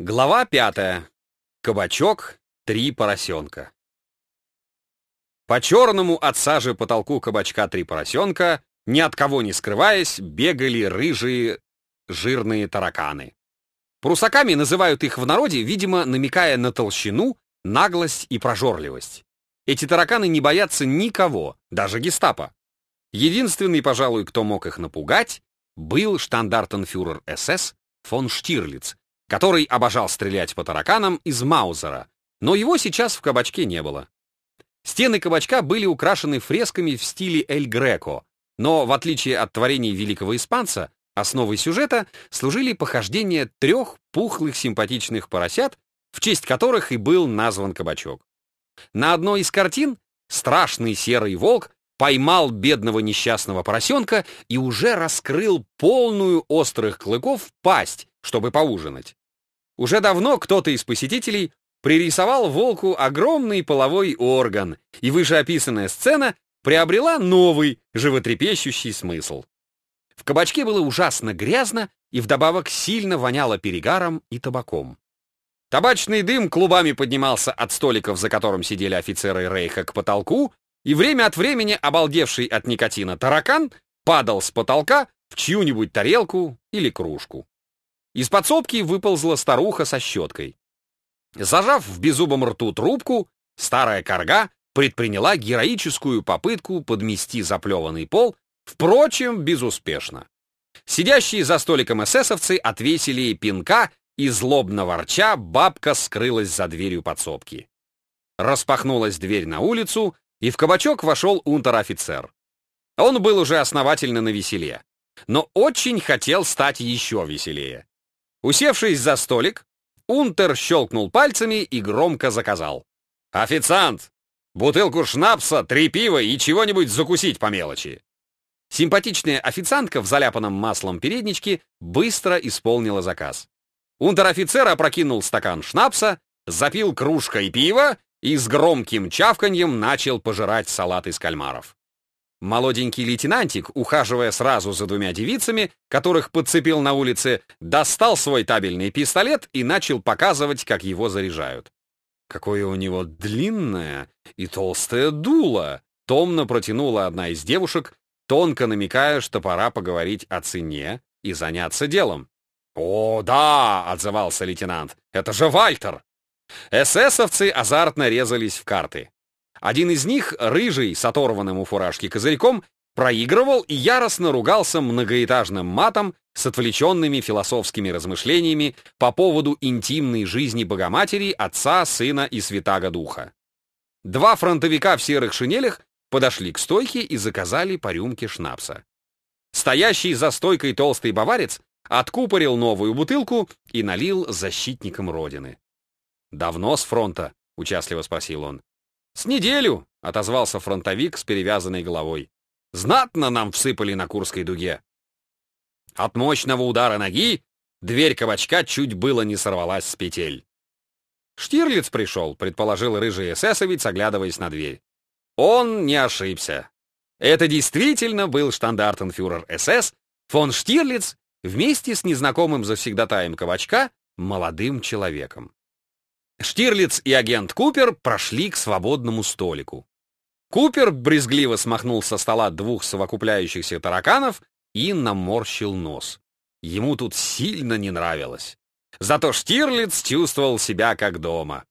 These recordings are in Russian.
Глава пятая. Кабачок, три поросенка. По черному от сажи потолку кабачка три поросенка, ни от кого не скрываясь, бегали рыжие жирные тараканы. Прусаками называют их в народе, видимо, намекая на толщину, наглость и прожорливость. Эти тараканы не боятся никого, даже гестапо. Единственный, пожалуй, кто мог их напугать, был штандартенфюрер СС фон Штирлиц, который обожал стрелять по тараканам из Маузера, но его сейчас в кабачке не было. Стены кабачка были украшены фресками в стиле Эль Греко, но, в отличие от творений великого испанца, основой сюжета служили похождения трех пухлых симпатичных поросят, в честь которых и был назван кабачок. На одной из картин страшный серый волк поймал бедного несчастного поросенка и уже раскрыл полную острых клыков пасть, чтобы поужинать. Уже давно кто-то из посетителей пририсовал волку огромный половой орган, и вышеописанная сцена приобрела новый, животрепещущий смысл. В кабачке было ужасно грязно и вдобавок сильно воняло перегаром и табаком. Табачный дым клубами поднимался от столиков, за которым сидели офицеры Рейха, к потолку, и время от времени обалдевший от никотина таракан падал с потолка в чью-нибудь тарелку или кружку. Из подсобки выползла старуха со щеткой. Зажав в беззубом рту трубку, старая корга предприняла героическую попытку подмести заплеванный пол, впрочем, безуспешно. Сидящие за столиком эсэсовцы отвесили ей пинка, и злобно ворча бабка скрылась за дверью подсобки. Распахнулась дверь на улицу, и в кабачок вошел унтер-офицер. Он был уже основательно на веселе, но очень хотел стать еще веселее. Усевшись за столик, Унтер щелкнул пальцами и громко заказал. «Официант! Бутылку шнапса, три пива и чего-нибудь закусить по мелочи!» Симпатичная официантка в заляпанном маслом передничке быстро исполнила заказ. Унтер-офицер опрокинул стакан шнапса, запил кружкой пива и с громким чавканьем начал пожирать салат из кальмаров. Молоденький лейтенантик, ухаживая сразу за двумя девицами, которых подцепил на улице, достал свой табельный пистолет и начал показывать, как его заряжают. «Какое у него длинное и толстое дуло!» — томно протянула одна из девушек, тонко намекая, что пора поговорить о цене и заняться делом. «О, да!» — отзывался лейтенант. «Это же Вальтер!» Эсэсовцы азартно резались в карты. Один из них, рыжий, с оторванным у фуражки козырьком, проигрывал и яростно ругался многоэтажным матом с отвлеченными философскими размышлениями по поводу интимной жизни Богоматери, Отца, Сына и Святаго Духа. Два фронтовика в серых шинелях подошли к стойке и заказали по рюмке шнапса. Стоящий за стойкой толстый баварец откупорил новую бутылку и налил защитникам Родины. «Давно с фронта?» — участливо спросил он. «С неделю», — отозвался фронтовик с перевязанной головой. «Знатно нам всыпали на Курской дуге». От мощного удара ноги дверь кабачка чуть было не сорвалась с петель. «Штирлиц пришел», — предположил рыжий эсэсовец, оглядываясь на дверь. Он не ошибся. Это действительно был штандартенфюрер СС фон Штирлиц вместе с незнакомым завсегдатаем кабачка молодым человеком. Штирлиц и агент Купер прошли к свободному столику. Купер брезгливо смахнул со стола двух совокупляющихся тараканов и наморщил нос. Ему тут сильно не нравилось. Зато Штирлиц чувствовал себя как дома.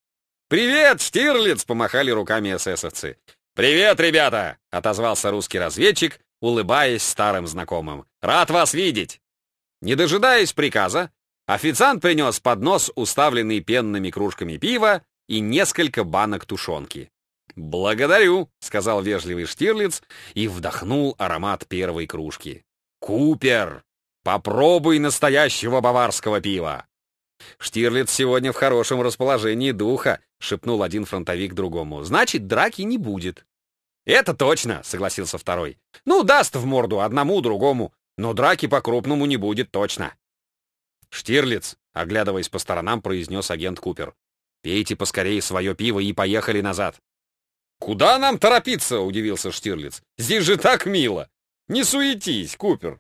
«Привет, Штирлиц!» — помахали руками эсэсовцы. «Привет, ребята!» — отозвался русский разведчик, улыбаясь старым знакомым. «Рад вас видеть!» Не дожидаясь приказа, Официант принес поднос, уставленный пенными кружками пива и несколько банок тушенки. «Благодарю», — сказал вежливый Штирлиц и вдохнул аромат первой кружки. «Купер, попробуй настоящего баварского пива!» «Штирлиц сегодня в хорошем расположении духа», — шепнул один фронтовик другому. «Значит, драки не будет». «Это точно», — согласился второй. «Ну, даст в морду одному, другому, но драки по-крупному не будет точно». «Штирлиц», — оглядываясь по сторонам, произнес агент Купер. «Пейте поскорее свое пиво и поехали назад». «Куда нам торопиться?» — удивился Штирлиц. «Здесь же так мило! Не суетись, Купер!»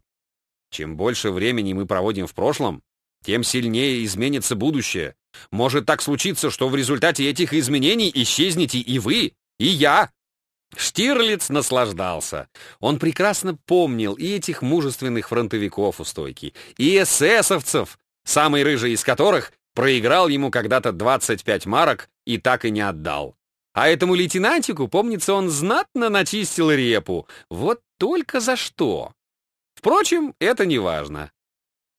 «Чем больше времени мы проводим в прошлом, тем сильнее изменится будущее», Может так случиться, что в результате этих изменений исчезнете и вы, и я. Штирлиц наслаждался. Он прекрасно помнил и этих мужественных фронтовиков у стойки, и эсэсовцев, самый рыжий из которых проиграл ему когда-то 25 марок и так и не отдал. А этому лейтенантику, помнится, он знатно начистил репу. Вот только за что. Впрочем, это не важно.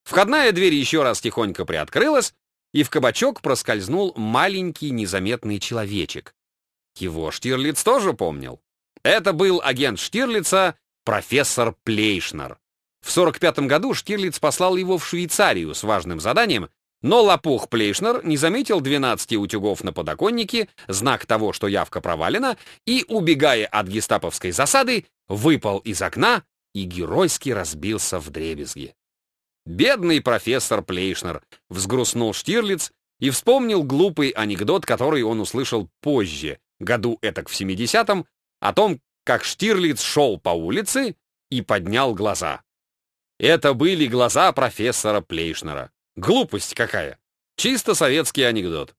Входная дверь еще раз тихонько приоткрылась, и в кабачок проскользнул маленький незаметный человечек. Его Штирлиц тоже помнил. Это был агент Штирлица, профессор Плейшнер. В 45 году Штирлиц послал его в Швейцарию с важным заданием, но лопух Плейшнер не заметил 12 утюгов на подоконнике, знак того, что явка провалена, и, убегая от гестаповской засады, выпал из окна и геройски разбился в дребезги. Бедный профессор Плейшнер, взгрустнул Штирлиц и вспомнил глупый анекдот, который он услышал позже, году этак в 70-м, о том, как Штирлиц шел по улице и поднял глаза. Это были глаза профессора Плейшнера. Глупость какая! Чисто советский анекдот.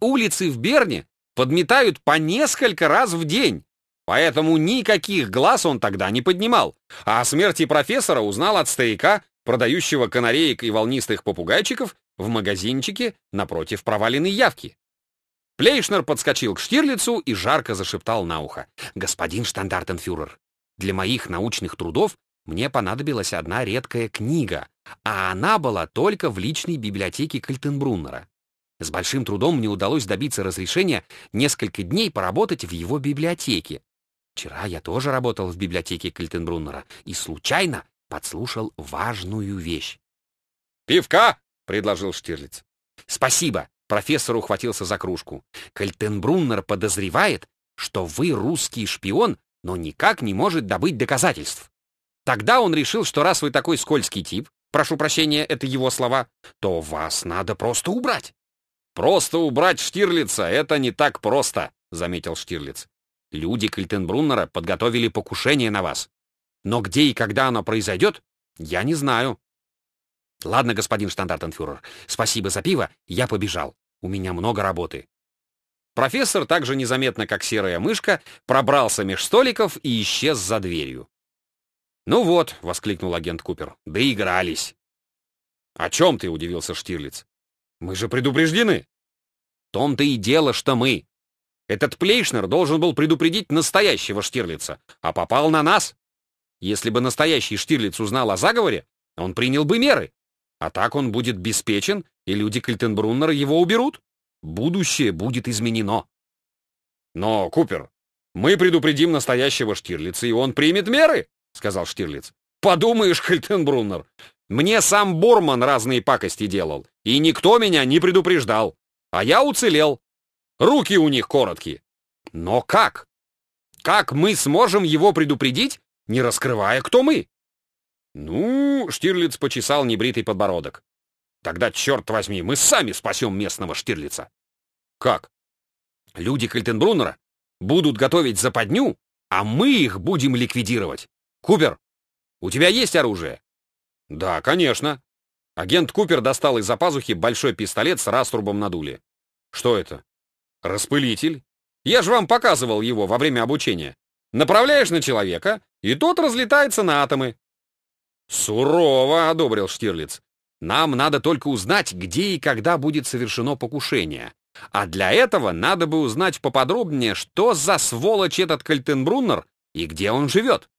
Улицы в Берне подметают по несколько раз в день, поэтому никаких глаз он тогда не поднимал, а о смерти профессора узнал от старика, продающего канареек и волнистых попугайчиков в магазинчике напротив проваленной явки. Плейшнер подскочил к Штирлицу и жарко зашептал на ухо. «Господин штандартенфюрер, для моих научных трудов мне понадобилась одна редкая книга, а она была только в личной библиотеке Кальтенбруннера. С большим трудом мне удалось добиться разрешения несколько дней поработать в его библиотеке. Вчера я тоже работал в библиотеке Кальтенбруннера и случайно подслушал важную вещь. «Пивка!» — предложил Штирлиц. «Спасибо!» — профессор ухватился за кружку. «Кальтенбруннер подозревает, что вы русский шпион, но никак не может добыть доказательств. Тогда он решил, что раз вы такой скользкий тип, прошу прощения, это его слова, то вас надо просто убрать. Просто убрать Штирлица — это не так просто, заметил Штирлиц. Люди Кальтенбруннера подготовили покушение на вас. Но где и когда оно произойдет, я не знаю. Ладно, господин штандартенфюрер, спасибо за пиво, я побежал. У меня много работы. Профессор, так же незаметно, как серая мышка, пробрался меж столиков и исчез за дверью. «Ну вот», — воскликнул агент Купер, — «доигрались». «О чем ты?» — удивился Штирлиц. «Мы же предупреждены». «В том-то и дело, что мы. Этот Плейшнер должен был предупредить настоящего Штирлица, а попал на нас. Если бы настоящий Штирлиц узнал о заговоре, он принял бы меры. А так он будет беспечен, и люди Кальтенбруннера его уберут. Будущее будет изменено». «Но, Купер, мы предупредим настоящего Штирлица, и он примет меры», — сказал Штирлиц. «Подумаешь, Хальтенбруннер, мне сам Борман разные пакости делал, и никто меня не предупреждал. А я уцелел. Руки у них короткие. Но как? Как мы сможем его предупредить, не раскрывая, кто мы?» «Ну...» — Штирлиц почесал небритый подбородок. «Тогда, черт возьми, мы сами спасем местного Штирлица». «Как?» «Люди Кальтенбруннера будут готовить западню, а мы их будем ликвидировать. «Купер, у тебя есть оружие?» «Да, конечно». Агент Купер достал из-за пазухи большой пистолет с раструбом на дуле. «Что это?» «Распылитель. Я же вам показывал его во время обучения. Направляешь на человека, и тот разлетается на атомы». «Сурово», — одобрил Штирлиц. «Нам надо только узнать, где и когда будет совершено покушение. А для этого надо бы узнать поподробнее, что за сволочь этот Кальтенбруннер и где он живет.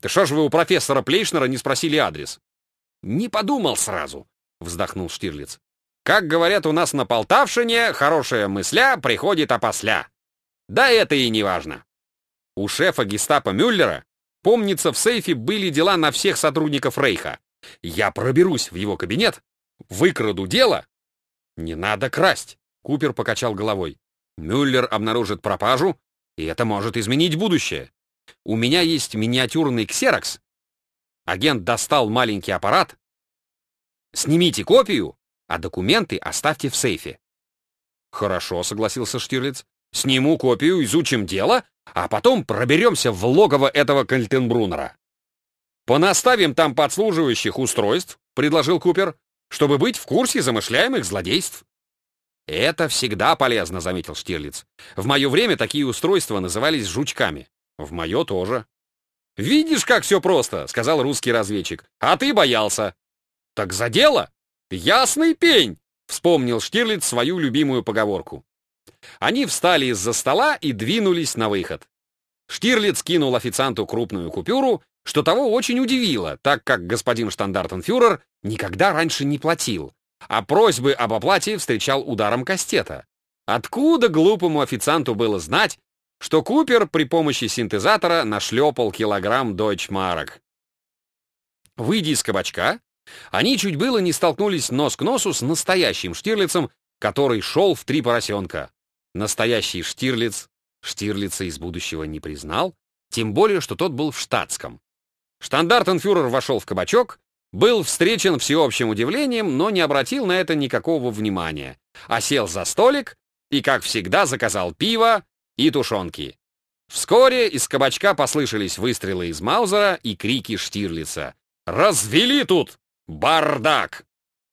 Ты что ж вы у профессора Плейшнера не спросили адрес? Не подумал сразу, вздохнул Штирлиц. Как говорят у нас на Полтавшине, хорошая мысля приходит опосля. Да это и не важно. У шефа гестапо Мюллера, помнится, в сейфе были дела на всех сотрудников Рейха. Я проберусь в его кабинет, выкраду дело. Не надо красть, Купер покачал головой. Мюллер обнаружит пропажу, и это может изменить будущее. У меня есть миниатюрный ксерокс. Агент достал маленький аппарат. Снимите копию, а документы оставьте в сейфе. Хорошо, согласился Штирлиц. Сниму копию, изучим дело, а потом проберемся в логово этого Кальтенбруннера. Понаставим там подслуживающих устройств, предложил Купер. чтобы быть в курсе замышляемых злодейств. «Это всегда полезно», — заметил Штирлиц. «В мое время такие устройства назывались жучками. В мое тоже». «Видишь, как все просто», — сказал русский разведчик. «А ты боялся». «Так за дело?» «Ясный пень», — вспомнил Штирлиц свою любимую поговорку. Они встали из-за стола и двинулись на выход. Штирлиц кинул официанту крупную купюру, что того очень удивило, так как господин штандартенфюрер никогда раньше не платил, а просьбы об оплате встречал ударом кастета. Откуда глупому официанту было знать, что Купер при помощи синтезатора нашлепал килограмм дойчмарок? Выйдя из кабачка, они чуть было не столкнулись нос к носу с настоящим Штирлицем, который шел в три поросенка. Настоящий Штирлиц Штирлица из будущего не признал, тем более, что тот был в штатском. Штандартенфюрер вошел в кабачок, был встречен всеобщим удивлением, но не обратил на это никакого внимания, а сел за столик и, как всегда, заказал пиво и тушенки. Вскоре из кабачка послышались выстрелы из Маузера и крики Штирлица. «Развели тут! Бардак!»